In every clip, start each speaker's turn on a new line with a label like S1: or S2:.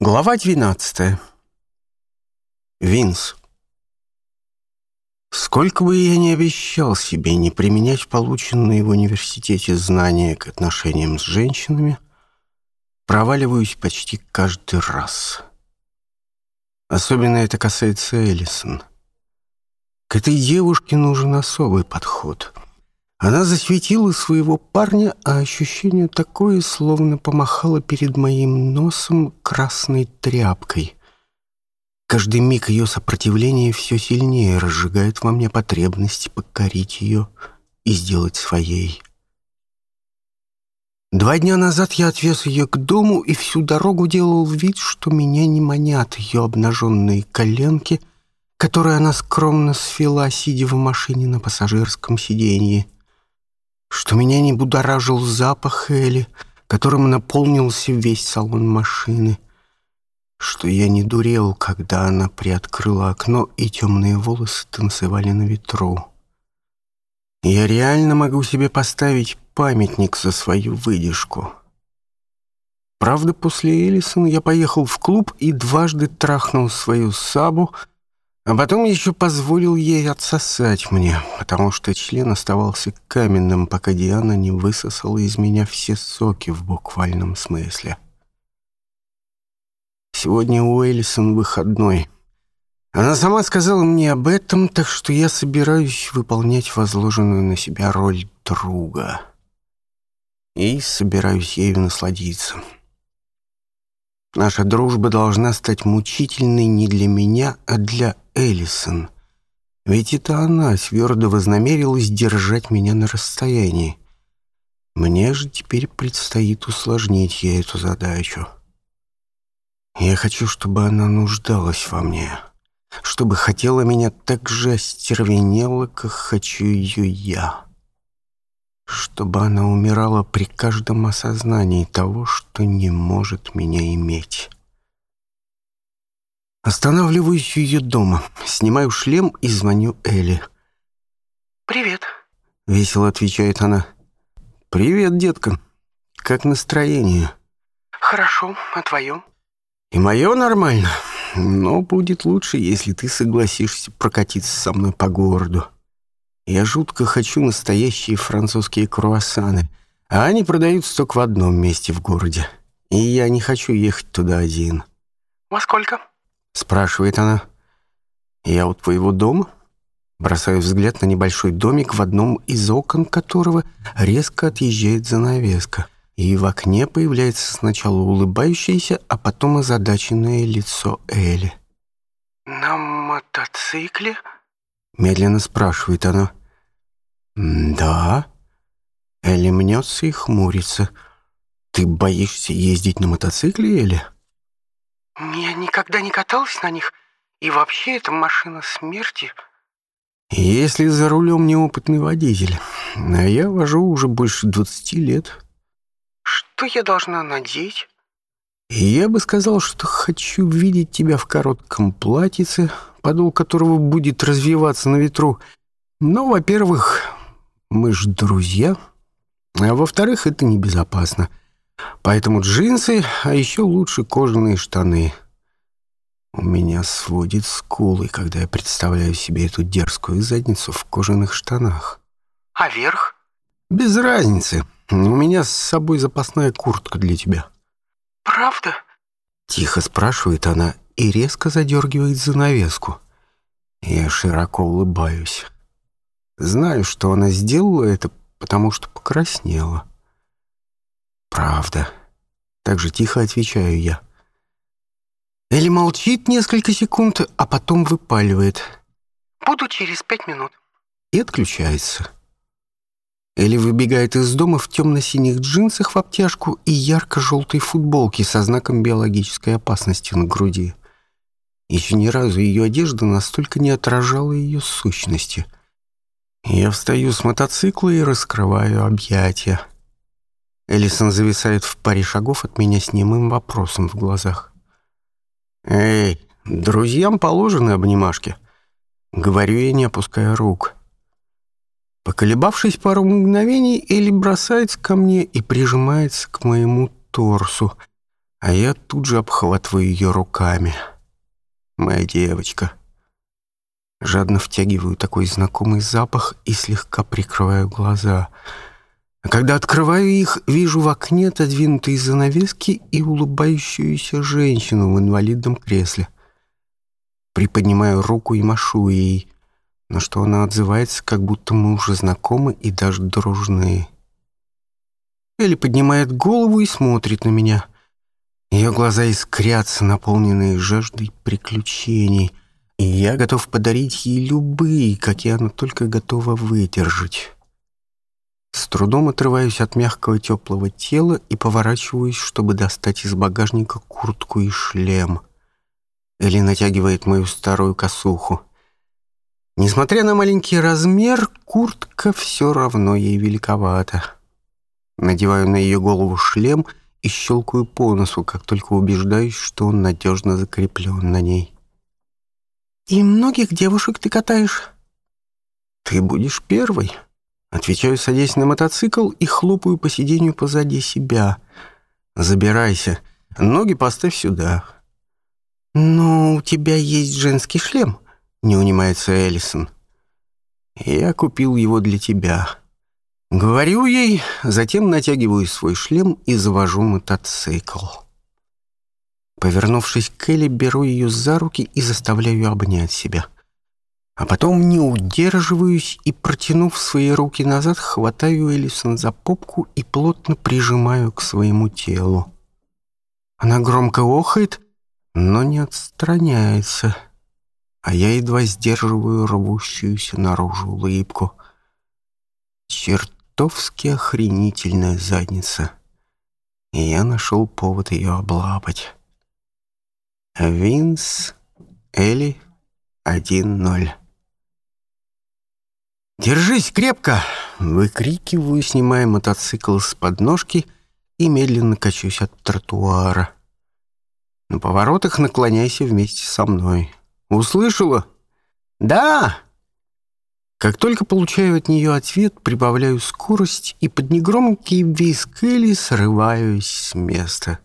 S1: Глава 12. Винс. Сколько бы я ни обещал себе не применять полученные в университете знания к отношениям с женщинами, проваливаюсь почти каждый раз. Особенно это касается Эллисон. К этой девушке нужен особый подход — она засветила своего парня, а ощущение такое, словно помахала перед моим носом красной тряпкой. Каждый миг ее сопротивления все сильнее разжигает во мне потребность покорить ее и сделать своей. Два дня назад я отвез ее к дому и всю дорогу делал вид, что меня не манят ее обнаженные коленки, которые она скромно свела, сидя в машине на пассажирском сиденье что меня не будоражил запах Эли, которым наполнился весь салон машины, что я не дурел, когда она приоткрыла окно, и темные волосы танцевали на ветру. Я реально могу себе поставить памятник за свою выдержку. Правда, после Элисон я поехал в клуб и дважды трахнул свою сабу — а потом еще позволил ей отсосать мне, потому что член оставался каменным, пока Диана не высосала из меня все соки в буквальном смысле. Сегодня у Элисон выходной. Она сама сказала мне об этом, так что я собираюсь выполнять возложенную на себя роль друга. И собираюсь ею насладиться. Наша дружба должна стать мучительной не для меня, а для Элисон. Ведь это она твердо вознамерилась держать меня на расстоянии. Мне же теперь предстоит усложнить ей эту задачу. Я хочу, чтобы она нуждалась во мне, чтобы хотела меня так же остервенела, как хочу ее я» чтобы она умирала при каждом осознании того, что не может меня иметь. Останавливаюсь у ее дома, снимаю шлем и звоню Элли.
S2: «Привет», —
S1: весело отвечает она. «Привет, детка. Как настроение?»
S2: «Хорошо, а твое?»
S1: «И мое нормально, но будет лучше, если ты согласишься прокатиться со мной по городу». Я жутко хочу настоящие французские круассаны. А они продаются только в одном месте в городе. И я не хочу ехать туда один.
S2: «Во сколько?»
S1: — спрашивает она. «Я у твоего дома?» Бросаю взгляд на небольшой домик, в одном из окон которого резко отъезжает занавеска. И в окне появляется сначала улыбающееся, а потом озадаченное лицо Эли.
S2: «На мотоцикле?»
S1: — медленно спрашивает она. «Да, Элли мнется и хмурится. Ты боишься ездить на мотоцикле, или?
S2: «Я никогда не каталась на них, и вообще это машина смерти».
S1: «Если за рулем неопытный водитель, а я вожу уже больше двадцати лет».
S2: «Что я должна надеть?»
S1: «Я бы сказал, что хочу видеть тебя в коротком платьице, подол которого будет развиваться на ветру. Но, во-первых, мы ж друзья. А во-вторых, это небезопасно. Поэтому джинсы, а еще лучше кожаные штаны. У меня сводит скулы, когда я представляю себе эту дерзкую задницу в кожаных штанах.
S2: А верх?
S1: Без разницы. У меня с собой запасная куртка для тебя.
S2: Правда?
S1: Тихо спрашивает она и резко задергивает занавеску. Я широко улыбаюсь. Знаю, что она сделала это, потому что покраснела. Правда. Так же тихо отвечаю я. Элли молчит несколько секунд, а потом выпаливает.
S2: «Буду через пять минут».
S1: И отключается. Элли выбегает из дома в темно-синих джинсах в обтяжку и ярко-желтой футболке со знаком биологической опасности на груди. Еще ни разу ее одежда настолько не отражала ее сущности — я встаю с мотоцикла и раскрываю объятия. Элисон зависает в паре шагов от меня с немым вопросом в глазах. «Эй, друзьям положены обнимашки», — говорю я, не опуская рук. Поколебавшись пару мгновений, Элли бросается ко мне и прижимается к моему торсу, а я тут же обхватываю ее руками. «Моя девочка», жадно втягиваю такой знакомый запах и слегка прикрываю глаза. Когда открываю их, вижу в окне отодвинутые занавески и улыбающуюся женщину в инвалидном кресле. Приподнимаю руку и машу ей, на что она отзывается, как будто мы уже знакомы и даже дружны. Элли поднимает голову и смотрит на меня. Ее глаза искрятся, наполненные жаждой приключений — я готов подарить ей любые, какие она только готова выдержать. С трудом отрываюсь от мягкого теплого тела и поворачиваюсь, чтобы достать из багажника куртку и шлем. Элли натягивает мою старую косуху. Несмотря на маленький размер, куртка все равно ей великовата. Надеваю на ее голову шлем и щелкаю по носу, как только убеждаюсь, что он надежно закреплен на ней.
S2: И многих девушек ты катаешь.
S1: Ты будешь первой. Отвечаю, садясь на мотоцикл и хлопаю по сиденью позади себя. Забирайся. Ноги поставь сюда.
S2: Но у тебя есть женский шлем, не унимается Эллисон.
S1: Я купил его для тебя. Говорю ей, затем натягиваю свой шлем и завожу мотоцикл. Повернувшись к Элли, беру ее за руки и заставляю обнять себя. А потом не удерживаюсь и, протянув свои руки назад, хватаю Элисон за попку и плотно прижимаю к своему телу. Она громко охает, но не отстраняется, а я едва сдерживаю рвущуюся наружу улыбку. Чертовски охренительная задница. И я нашел повод ее облапать. Винс Эли 1-0. «Держись крепко!» Выкрикиваю, снимая мотоцикл с подножки и медленно качусь от тротуара. На поворотах наклоняйся вместе со мной. «Услышала?» «Да!» Как только получаю от нее ответ, прибавляю скорость и под негромкий визг Элли срываюсь с места.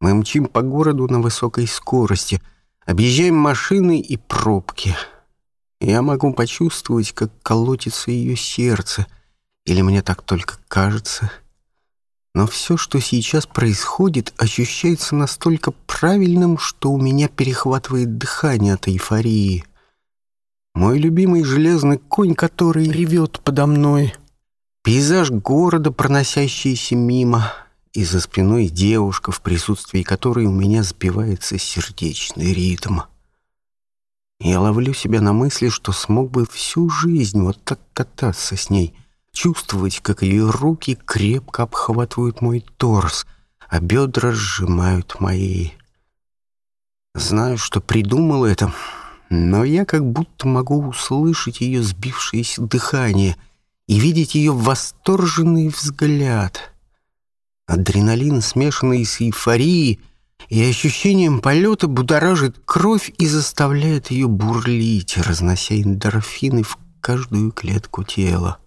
S1: Мы мчим по городу на высокой скорости, объезжаем машины и пробки. Я могу почувствовать, как колотится ее сердце, или мне так только кажется. Но все, что сейчас происходит, ощущается настолько правильным, что у меня перехватывает дыхание от эйфории. Мой любимый железный конь, который ревет подо мной. Пейзаж города, проносящийся мимо — и за спиной девушка, в присутствии которой у меня сбивается сердечный ритм. Я ловлю себя на мысли, что смог бы всю жизнь вот так кататься с ней, чувствовать, как ее руки крепко обхватывают мой торс, а бедра сжимают мои. Знаю, что придумал это, но я как будто могу услышать ее сбившееся дыхание и видеть ее восторженный взгляд — Адреналин, смешанный с эйфорией, и ощущением полета будоражит кровь и заставляет ее бурлить, разнося эндорфины в каждую клетку тела.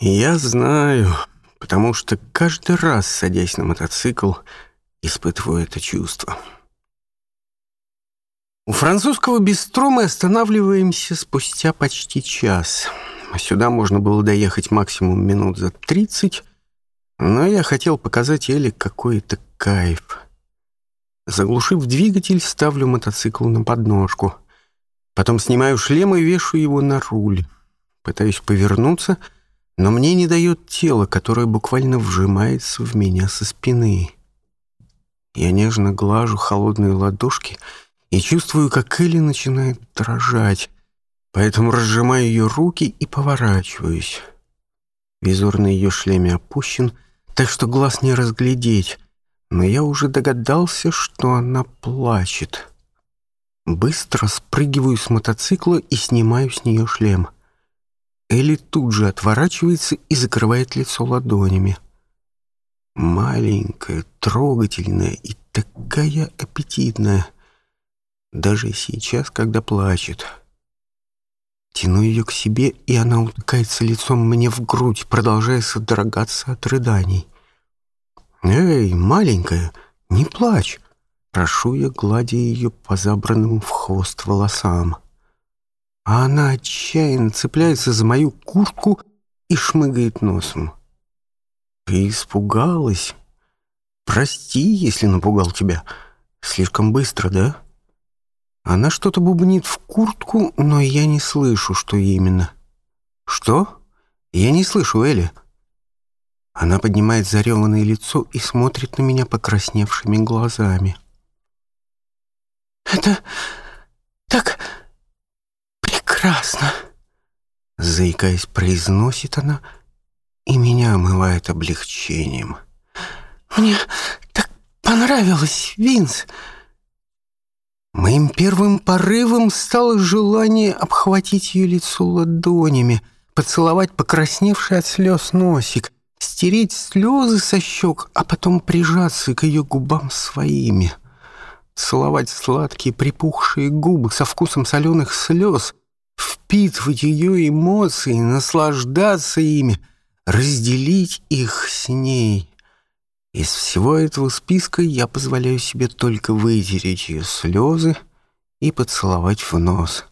S1: Я знаю, потому что каждый раз, садясь на мотоцикл, испытываю это чувство. У французского бистро мы останавливаемся спустя почти час. Сюда можно было доехать максимум минут за 30, но я хотел показать Эле какой-то кайф. Заглушив двигатель, ставлю мотоцикл на подножку. Потом снимаю шлем и вешу его на руль. Пытаюсь повернуться, но мне не дает тело, которое буквально вжимается в меня со спины. Я нежно глажу холодные ладошки и чувствую, как Элли начинает дрожать, поэтому разжимаю ее руки и поворачиваюсь. Визор на ее шлеме опущен — так что глаз не разглядеть, но я уже догадался, что она плачет. Быстро спрыгиваю с мотоцикла и снимаю с нее шлем. Элли тут же отворачивается и закрывает лицо ладонями. Маленькая, трогательная и такая аппетитная. Даже сейчас, когда плачет. Тяну ее к себе, и она утыкается лицом мне в грудь, продолжая содрогаться от рыданий. «Эй, маленькая, не плачь!» Прошу я, гладя ее по забранным в хвост волосам. А она отчаянно цепляется за мою куртку и шмыгает носом. «Ты испугалась? Прости, если напугал тебя. Слишком быстро, да?» А она что-то бубнит в куртку, но я не слышу, что именно. Что? Я не слышу, Эли. Она поднимает зареванное лицо и смотрит на меня покрасневшими глазами.
S2: Это так прекрасно,
S1: заикаясь, произносит она, и меня омывает облегчением.
S2: Мне так понравилось, Винс.
S1: Моим первым порывом стало желание обхватить ее лицо ладонями, поцеловать покрасневший от слез носик, стереть слезы со щек, а потом прижаться к ее губам своими. Целовать сладкие припухшие губы со вкусом соленых слез, впитывать ее эмоции, наслаждаться ими, разделить их с ней. Из всего этого списка я позволяю себе только вытереть ее слезы и поцеловать в нос.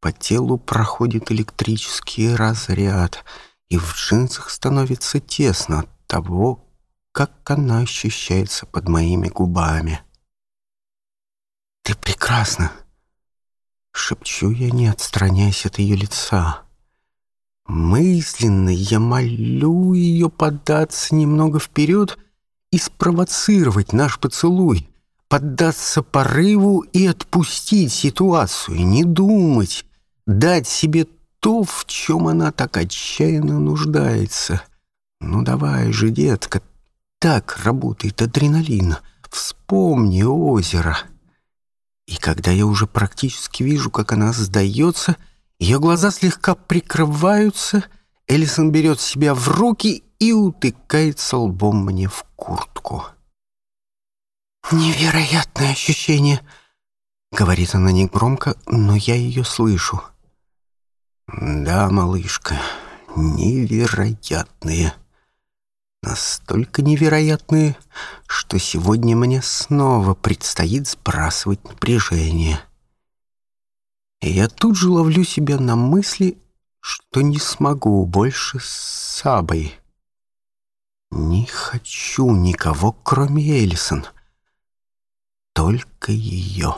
S1: По телу проходит электрический разряд, и в джинсах становится тесно от того, как она ощущается под моими губами. «Ты прекрасна!» — шепчу я, не отстраняясь от ее лица. Мысленно я молю ее податься немного вперед — и спровоцировать наш поцелуй, поддаться порыву и отпустить ситуацию, не думать, дать себе то, в чем она так отчаянно нуждается. Ну давай же, детка, так работает адреналин. Вспомни озеро. И когда я уже практически вижу, как она сдается, ее глаза слегка прикрываются — Элисон берет себя в руки и утыкается лбом мне в куртку.
S2: «Невероятное ощущение!» — говорит она негромко, но я ее слышу.
S1: «Да, малышка, невероятные. Настолько невероятные, что сегодня мне снова предстоит сбрасывать напряжение». И я тут же ловлю себя на мысли что не смогу больше с Сабой. Не хочу никого, кроме Элисон. Только ее.